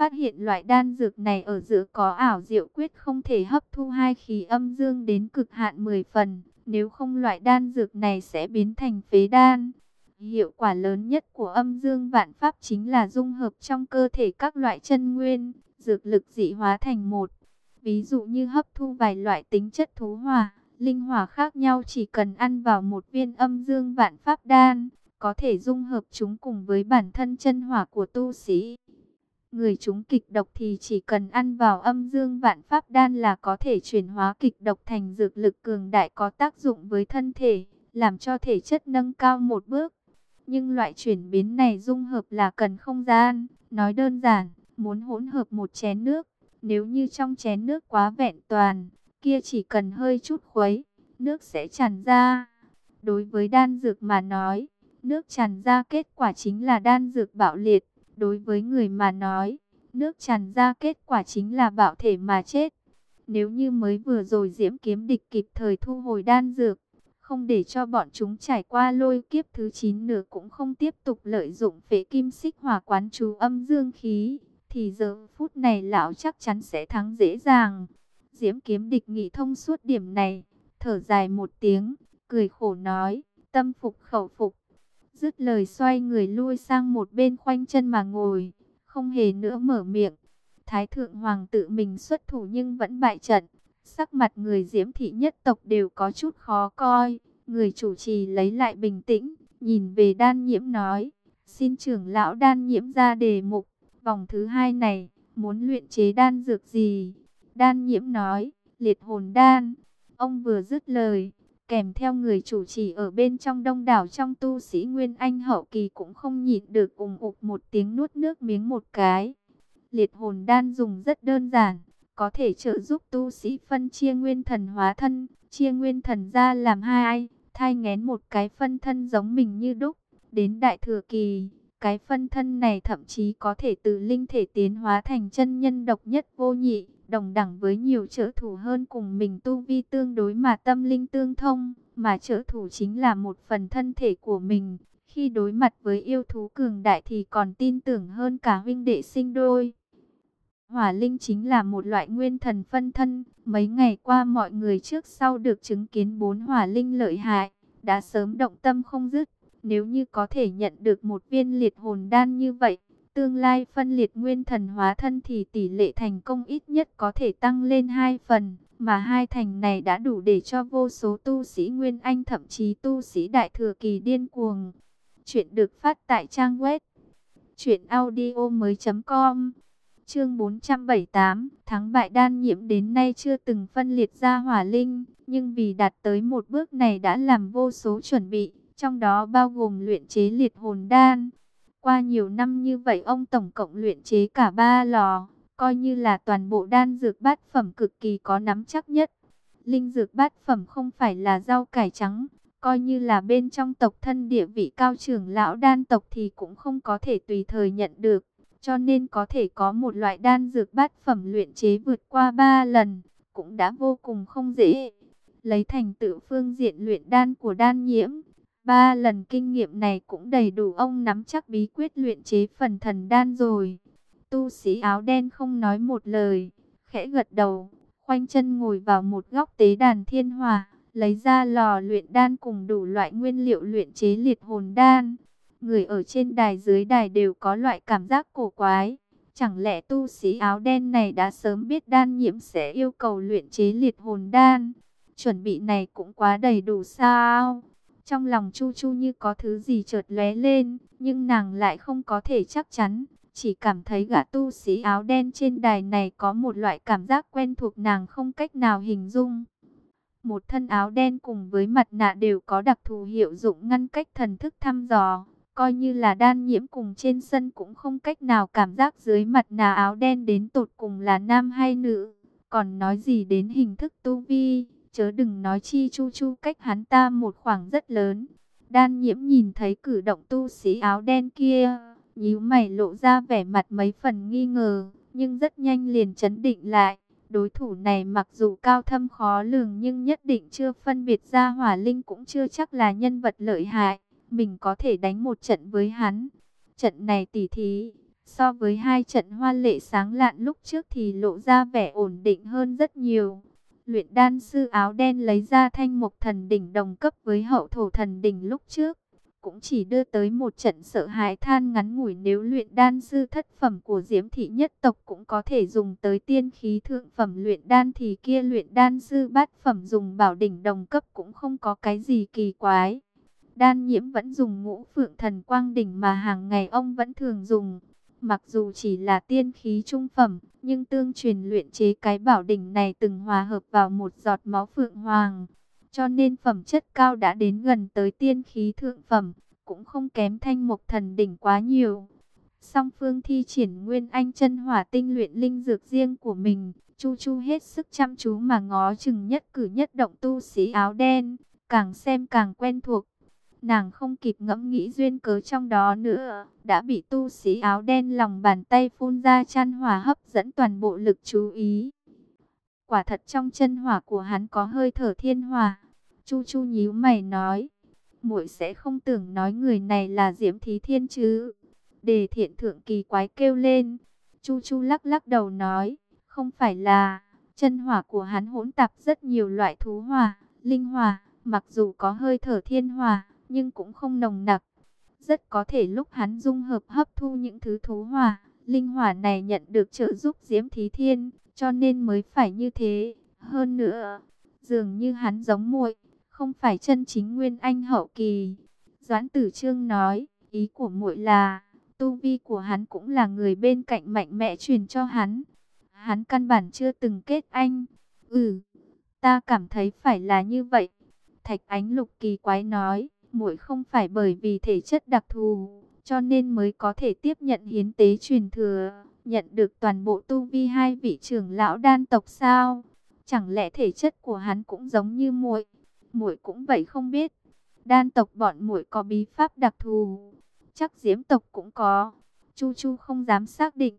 Phát hiện loại đan dược này ở giữa có ảo diệu quyết không thể hấp thu hai khí âm dương đến cực hạn 10 phần, nếu không loại đan dược này sẽ biến thành phế đan. Hiệu quả lớn nhất của âm dương vạn pháp chính là dung hợp trong cơ thể các loại chân nguyên, dược lực dị hóa thành một. Ví dụ như hấp thu vài loại tính chất thú hỏa, linh hỏa khác nhau chỉ cần ăn vào một viên âm dương vạn pháp đan, có thể dung hợp chúng cùng với bản thân chân hỏa của tu sĩ. Người chúng kịch độc thì chỉ cần ăn vào âm dương vạn pháp đan là có thể chuyển hóa kịch độc thành dược lực cường đại có tác dụng với thân thể, làm cho thể chất nâng cao một bước. Nhưng loại chuyển biến này dung hợp là cần không gian, nói đơn giản, muốn hỗn hợp một chén nước, nếu như trong chén nước quá vẹn toàn, kia chỉ cần hơi chút khuấy, nước sẽ tràn ra. Đối với đan dược mà nói, nước tràn ra kết quả chính là đan dược bạo liệt. Đối với người mà nói, nước tràn ra kết quả chính là bạo thể mà chết. Nếu như mới vừa rồi diễm kiếm địch kịp thời thu hồi đan dược, không để cho bọn chúng trải qua lôi kiếp thứ 9 nửa cũng không tiếp tục lợi dụng phế kim xích hỏa quán chú âm dương khí, thì giờ phút này lão chắc chắn sẽ thắng dễ dàng. Diễm kiếm địch nghĩ thông suốt điểm này, thở dài một tiếng, cười khổ nói, tâm phục khẩu phục. Dứt lời xoay người lui sang một bên khoanh chân mà ngồi, không hề nữa mở miệng. Thái thượng hoàng tự mình xuất thủ nhưng vẫn bại trận. Sắc mặt người diễm thị nhất tộc đều có chút khó coi. Người chủ trì lấy lại bình tĩnh, nhìn về đan nhiễm nói. Xin trưởng lão đan nhiễm ra đề mục, vòng thứ hai này, muốn luyện chế đan dược gì? Đan nhiễm nói, liệt hồn đan. Ông vừa dứt lời, kèm theo người chủ trì ở bên trong đông đảo trong tu sĩ Nguyên Anh hậu kỳ cũng không nhịn được ủng ục một tiếng nuốt nước miếng một cái. Liệt hồn đan dùng rất đơn giản, có thể trợ giúp tu sĩ phân chia nguyên thần hóa thân, chia nguyên thần ra làm hai, thai ngén một cái phân thân giống mình như đúc. Đến đại thừa kỳ, cái phân thân này thậm chí có thể từ linh thể tiến hóa thành chân nhân độc nhất vô nhị, đồng đẳng với nhiều trợ thủ hơn cùng mình tu vi tương đối mà tâm linh tương thông, mà trợ thủ chính là một phần thân thể của mình. Khi đối mặt với yêu thú cường đại thì còn tin tưởng hơn cả huynh đệ sinh đôi. Hỏa linh chính là một loại nguyên thần phân thân. Mấy ngày qua mọi người trước sau được chứng kiến bốn hỏa linh lợi hại, đã sớm động tâm không dứt. Nếu như có thể nhận được một viên liệt hồn đan như vậy, Tương lai phân liệt nguyên thần hóa thân thì tỷ lệ thành công ít nhất có thể tăng lên 2 phần, mà hai thành này đã đủ để cho vô số tu sĩ Nguyên Anh thậm chí tu sĩ Đại Thừa Kỳ điên cuồng. Chuyện được phát tại trang web chuyểnaudio.com Chương 478, thắng bại đan nhiễm đến nay chưa từng phân liệt ra hỏa linh, nhưng vì đạt tới một bước này đã làm vô số chuẩn bị, trong đó bao gồm luyện chế liệt hồn đan. Qua nhiều năm như vậy ông tổng cộng luyện chế cả ba lò, coi như là toàn bộ đan dược bát phẩm cực kỳ có nắm chắc nhất. Linh dược bát phẩm không phải là rau cải trắng, coi như là bên trong tộc thân địa vị cao trưởng lão đan tộc thì cũng không có thể tùy thời nhận được. Cho nên có thể có một loại đan dược bát phẩm luyện chế vượt qua ba lần, cũng đã vô cùng không dễ. Lấy thành tựu phương diện luyện đan của đan nhiễm, Ba lần kinh nghiệm này cũng đầy đủ ông nắm chắc bí quyết luyện chế phần thần đan rồi. Tu sĩ áo đen không nói một lời, khẽ gật đầu, khoanh chân ngồi vào một góc tế đàn thiên hòa, lấy ra lò luyện đan cùng đủ loại nguyên liệu luyện chế liệt hồn đan. Người ở trên đài dưới đài đều có loại cảm giác cổ quái. Chẳng lẽ tu sĩ áo đen này đã sớm biết đan nhiễm sẽ yêu cầu luyện chế liệt hồn đan? Chuẩn bị này cũng quá đầy đủ sao? Trong lòng Chu Chu như có thứ gì chợt lóe lên, nhưng nàng lại không có thể chắc chắn. Chỉ cảm thấy gã tu sĩ áo đen trên đài này có một loại cảm giác quen thuộc nàng không cách nào hình dung. Một thân áo đen cùng với mặt nạ đều có đặc thù hiệu dụng ngăn cách thần thức thăm dò. Coi như là đan nhiễm cùng trên sân cũng không cách nào cảm giác dưới mặt nạ áo đen đến tột cùng là nam hay nữ. Còn nói gì đến hình thức tu vi, chớ đừng nói chi chu chu cách hắn ta một khoảng rất lớn. Đan nhiễm nhìn thấy cử động tu sĩ áo đen kia, nhíu mày lộ ra vẻ mặt mấy phần nghi ngờ, nhưng rất nhanh liền chấn định lại. Đối thủ này mặc dù cao thâm khó lường nhưng nhất định chưa phân biệt ra hỏa linh cũng chưa chắc là nhân vật lợi hại. Mình có thể đánh một trận với hắn. Trận này tỉ thí, so với hai trận hoa lệ sáng lạn lúc trước thì lộ ra vẻ ổn định hơn rất nhiều. Luyện đan sư áo đen lấy ra thanh mục thần đỉnh đồng cấp với hậu thổ thần đỉnh lúc trước. Cũng chỉ đưa tới một trận sợ hãi than ngắn ngủi nếu luyện đan sư thất phẩm của diễm thị nhất tộc cũng có thể dùng tới tiên khí thượng phẩm luyện đan thì kia luyện đan sư bát phẩm dùng bảo đỉnh đồng cấp cũng không có cái gì kỳ quái. Đan nhiễm vẫn dùng ngũ phượng thần quang đỉnh mà hàng ngày ông vẫn thường dùng. Mặc dù chỉ là tiên khí trung phẩm, nhưng tương truyền luyện chế cái bảo đỉnh này từng hòa hợp vào một giọt máu phượng hoàng. Cho nên phẩm chất cao đã đến gần tới tiên khí thượng phẩm, cũng không kém thanh mục thần đỉnh quá nhiều. Song phương thi triển nguyên anh chân hỏa tinh luyện linh dược riêng của mình, Chu Chu hết sức chăm chú mà ngó chừng nhất cử nhất động tu sĩ áo đen, càng xem càng quen thuộc. Nàng không kịp ngẫm nghĩ duyên cớ trong đó nữa, đã bị tu sĩ áo đen lòng bàn tay phun ra chăn hỏa hấp dẫn toàn bộ lực chú ý. Quả thật trong chân hỏa của hắn có hơi thở thiên hỏa. Chu Chu nhíu mày nói, muội sẽ không tưởng nói người này là Diễm Thí Thiên chứ. Đề thiện thượng kỳ quái kêu lên. Chu Chu lắc lắc đầu nói, không phải là, chân hỏa của hắn hỗn tạp rất nhiều loại thú hỏa, linh hỏa, mặc dù có hơi thở thiên hỏa, nhưng cũng không nồng nặc. Rất có thể lúc hắn dung hợp hấp thu những thứ thú hỏa, linh hỏa này nhận được trợ giúp Diễm Thí Thiên, cho nên mới phải như thế. Hơn nữa, dường như hắn giống muội, không phải chân chính nguyên anh hậu kỳ. Doãn Tử Trương nói, ý của muội là, tu vi của hắn cũng là người bên cạnh mạnh mẽ truyền cho hắn. Hắn căn bản chưa từng kết anh. Ừ, ta cảm thấy phải là như vậy. Thạch Ánh Lục kỳ quái nói, muội không phải bởi vì thể chất đặc thù, cho nên mới có thể tiếp nhận hiến tế truyền thừa, nhận được toàn bộ tu vi hai vị trưởng lão đan tộc sao? Chẳng lẽ thể chất của hắn cũng giống như muội? Muội cũng vậy không biết. Đan tộc bọn muội có bí pháp đặc thù, chắc Diễm tộc cũng có. Chu Chu không dám xác định.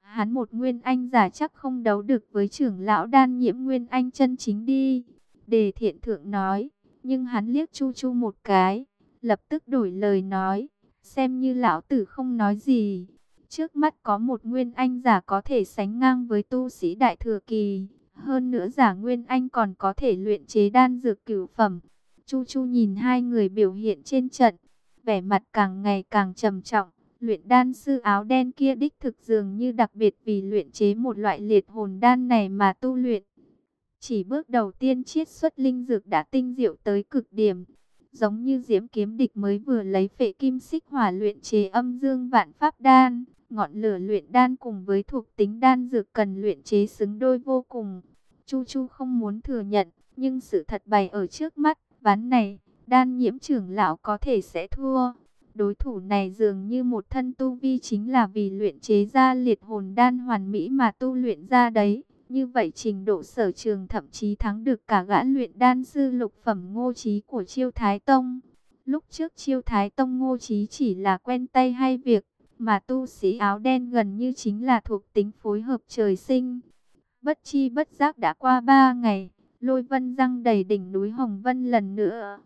Hắn một nguyên anh giả chắc không đấu được với trưởng lão đan nhiễm nguyên anh chân chính đi. Đề thiện thượng nói, nhưng hắn liếc Chu Chu một cái, lập tức đổi lời nói, xem như lão tử không nói gì. Trước mắt có một nguyên anh giả có thể sánh ngang với tu sĩ đại thừa kỳ, hơn nữa giả nguyên anh còn có thể luyện chế đan dược cửu phẩm. Chu Chu nhìn hai người biểu hiện trên trận, vẻ mặt càng ngày càng trầm trọng. Luyện đan sư áo đen kia đích thực dường như đặc biệt vì luyện chế một loại liệt hồn đan này mà tu luyện. Chỉ bước đầu tiên chiết xuất linh dược đã tinh diệu tới cực điểm. Giống như diễm kiếm địch mới vừa lấy phệ kim xích hỏa luyện chế âm dương vạn pháp đan. Ngọn lửa luyện đan cùng với thuộc tính đan dược cần luyện chế xứng đôi vô cùng. Chu Chu không muốn thừa nhận, nhưng sự thật bày ở trước mắt, ván này, đan nhiễm trưởng lão có thể sẽ thua. Đối thủ này dường như một thân tu vi chính là vì luyện chế ra liệt hồn đan hoàn mỹ mà tu luyện ra đấy. Như vậy trình độ sở trường thậm chí thắng được cả gã luyện đan sư lục phẩm ngô trí của chiêu Thái Tông. Lúc trước chiêu Thái Tông ngô trí chỉ là quen tay hay việc, mà tu sĩ áo đen gần như chính là thuộc tính phối hợp trời sinh. Bất chi bất giác đã qua ba ngày, lôi vân răng đầy đỉnh núi Hồng Vân lần nữa.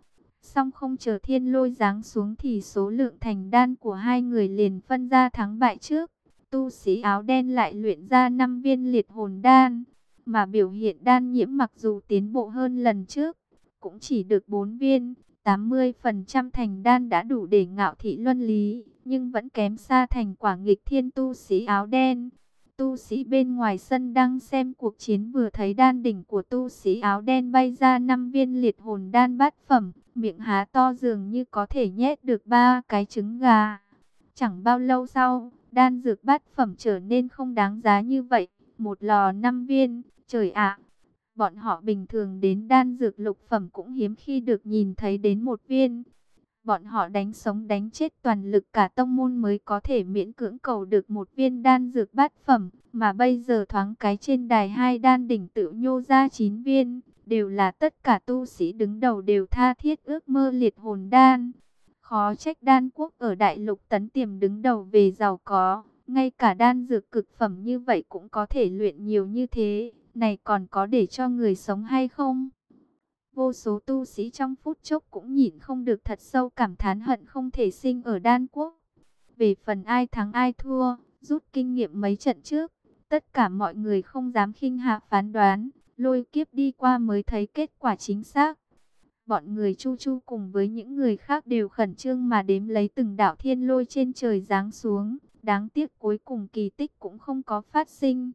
Xong không chờ thiên lôi giáng xuống thì số lượng thành đan của hai người liền phân ra thắng bại trước tu sĩ áo đen lại luyện ra 5 viên liệt hồn đan, mà biểu hiện đan nhiễm mặc dù tiến bộ hơn lần trước, cũng chỉ được 4 viên, 80% thành đan đã đủ để ngạo thị luân lý, nhưng vẫn kém xa thành quả nghịch thiên tu sĩ áo đen. Tu sĩ bên ngoài sân đang xem cuộc chiến vừa thấy đan đỉnh của tu sĩ áo đen bay ra 5 viên liệt hồn đan bát phẩm, miệng há to dường như có thể nhét được ba cái trứng gà. Chẳng bao lâu sau, đan dược bát phẩm trở nên không đáng giá như vậy. Một lò năm viên, trời ạ! bọn họ bình thường đến đan dược lục phẩm cũng hiếm khi được nhìn thấy đến một viên. Bọn họ đánh sống đánh chết toàn lực cả tông môn mới có thể miễn cưỡng cầu được một viên đan dược bát phẩm. Mà bây giờ thoáng cái trên đài hai đan đỉnh tự nhô ra chín viên. đều là tất cả tu sĩ đứng đầu đều tha thiết ước mơ liệt hồn đan. Khó trách đan quốc ở đại lục tấn tiềm đứng đầu về giàu có, ngay cả đan dược cực phẩm như vậy cũng có thể luyện nhiều như thế, này còn có để cho người sống hay không? Vô số tu sĩ trong phút chốc cũng nhìn không được thật sâu cảm thán hận không thể sinh ở đan quốc. Về phần ai thắng ai thua, rút kinh nghiệm mấy trận trước, tất cả mọi người không dám khinh hạ phán đoán, lôi kiếp đi qua mới thấy kết quả chính xác. Bọn người chu chu cùng với những người khác đều khẩn trương mà đếm lấy từng đạo thiên lôi trên trời giáng xuống. Đáng tiếc cuối cùng kỳ tích cũng không có phát sinh.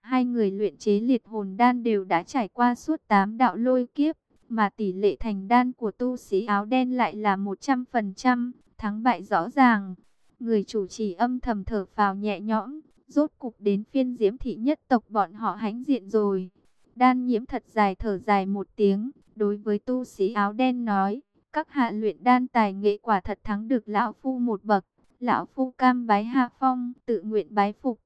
Hai người luyện chế liệt hồn đan đều đã trải qua suốt tám đạo lôi kiếp, mà tỷ lệ thành đan của tu sĩ áo đen lại là 100%, thắng bại rõ ràng. Người chủ trì âm thầm thở phào nhẹ nhõm, rốt cục đến phiên diễm thị nhất tộc bọn họ hãnh diện rồi. Đan nhiễm thật dài thở dài một tiếng, đối với tu sĩ áo đen nói, các hạ luyện đan tài nghệ quả thật thắng được lão phu một bậc. Lão phu cam bái hạ phong, tự nguyện bái phục.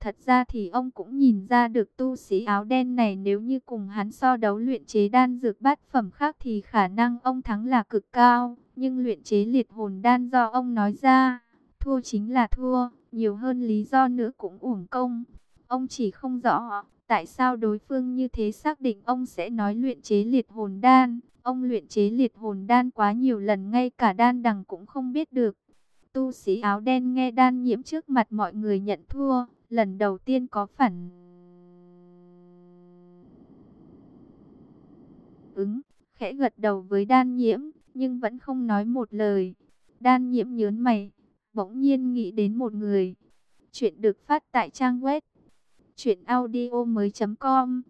Thật ra thì ông cũng nhìn ra được tu sĩ áo đen này nếu như cùng hắn so đấu luyện chế đan dược bát phẩm khác thì khả năng ông thắng là cực cao. Nhưng luyện chế liệt hồn đan do ông nói ra, thua chính là thua, nhiều hơn lý do nữa cũng uổng công. Ông chỉ không rõ tại sao đối phương như thế xác định ông sẽ nói luyện chế liệt hồn đan. Ông luyện chế liệt hồn đan quá nhiều lần ngay cả đan đằng cũng không biết được. Tu sĩ áo đen nghe đan nhiễm trước mặt mọi người nhận thua, lần đầu tiên có phản ứng, khẽ gật đầu với đan nhiễm, nhưng vẫn không nói một lời. Đan nhiễm nhớn mày, bỗng nhiên nghĩ đến một người. Chuyện được phát tại trang web truyệnaudiomoi.com.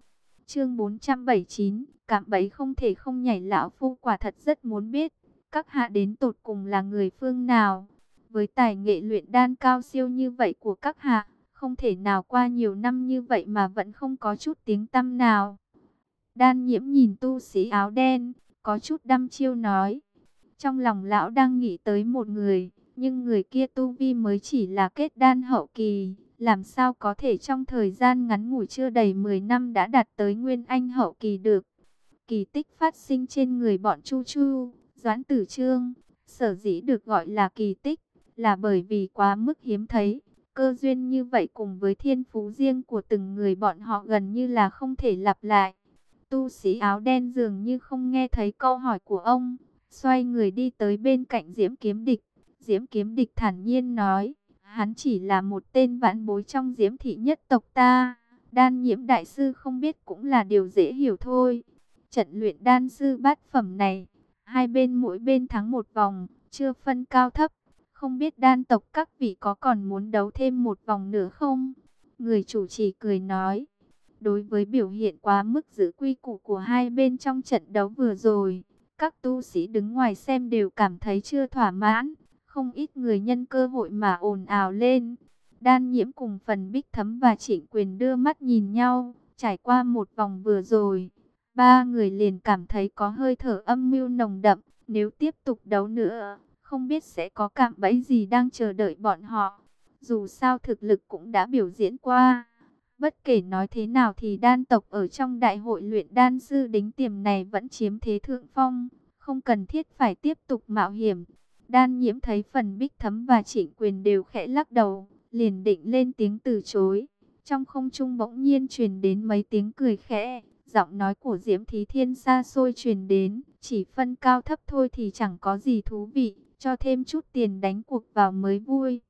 Chương 479, cảm bấy không thể không nhảy lão phu quả thật rất muốn biết, các hạ đến tột cùng là người phương nào. Với tài nghệ luyện đan cao siêu như vậy của các hạ, không thể nào qua nhiều năm như vậy mà vẫn không có chút tiếng tăm nào. Đan nhiễm nhìn tu sĩ áo đen, có chút đăm chiêu nói. Trong lòng lão đang nghĩ tới một người, nhưng người kia tu vi mới chỉ là kết đan hậu kỳ. Làm sao có thể trong thời gian ngắn ngủi chưa đầy 10 năm đã đạt tới nguyên anh hậu kỳ được. Kỳ tích phát sinh trên người bọn Chu Chu, Doãn Tử Trương, sở dĩ được gọi là kỳ tích là bởi vì quá mức hiếm thấy. Cơ duyên như vậy cùng với thiên phú riêng của từng người bọn họ gần như là không thể lặp lại. Tu sĩ áo đen dường như không nghe thấy câu hỏi của ông, xoay người đi tới bên cạnh Diễm Kiếm Địch. Diễm Kiếm Địch thản nhiên nói, hắn chỉ là một tên vãn bối trong Diễm thị nhất tộc ta. Đan nhiễm đại sư không biết cũng là điều dễ hiểu thôi. Trận luyện đan sư bát phẩm này, hai bên mỗi bên thắng một vòng, chưa phân cao thấp. Không biết đan tộc các vị có còn muốn đấu thêm một vòng nữa không? Người chủ trì cười nói. Đối với biểu hiện quá mức giữ quy củ của hai bên trong trận đấu vừa rồi, các tu sĩ đứng ngoài xem đều cảm thấy chưa thỏa mãn. Không ít người nhân cơ hội mà ồn ào lên. Đan nhiễm cùng phần bích thấm và trịnh quyền đưa mắt nhìn nhau, trải qua một vòng vừa rồi. Ba người liền cảm thấy có hơi thở âm mưu nồng đậm, nếu tiếp tục đấu nữa, không biết sẽ có cạm bẫy gì đang chờ đợi bọn họ. Dù sao thực lực cũng đã biểu diễn qua. Bất kể nói thế nào thì đan tộc ở trong đại hội luyện đan sư đính tiềm này vẫn chiếm thế thượng phong. Không cần thiết phải tiếp tục mạo hiểm. Đan nhiễm thấy phần bích thấm và trịnh quyền đều khẽ lắc đầu. Liền định lên tiếng từ chối. Trong không trung bỗng nhiên truyền đến mấy tiếng cười khẽ. Giọng nói của Diễm Thí Thiên xa xôi truyền đến. Chỉ phân cao thấp thôi thì chẳng có gì thú vị, cho thêm chút tiền đánh cuộc vào mới vui.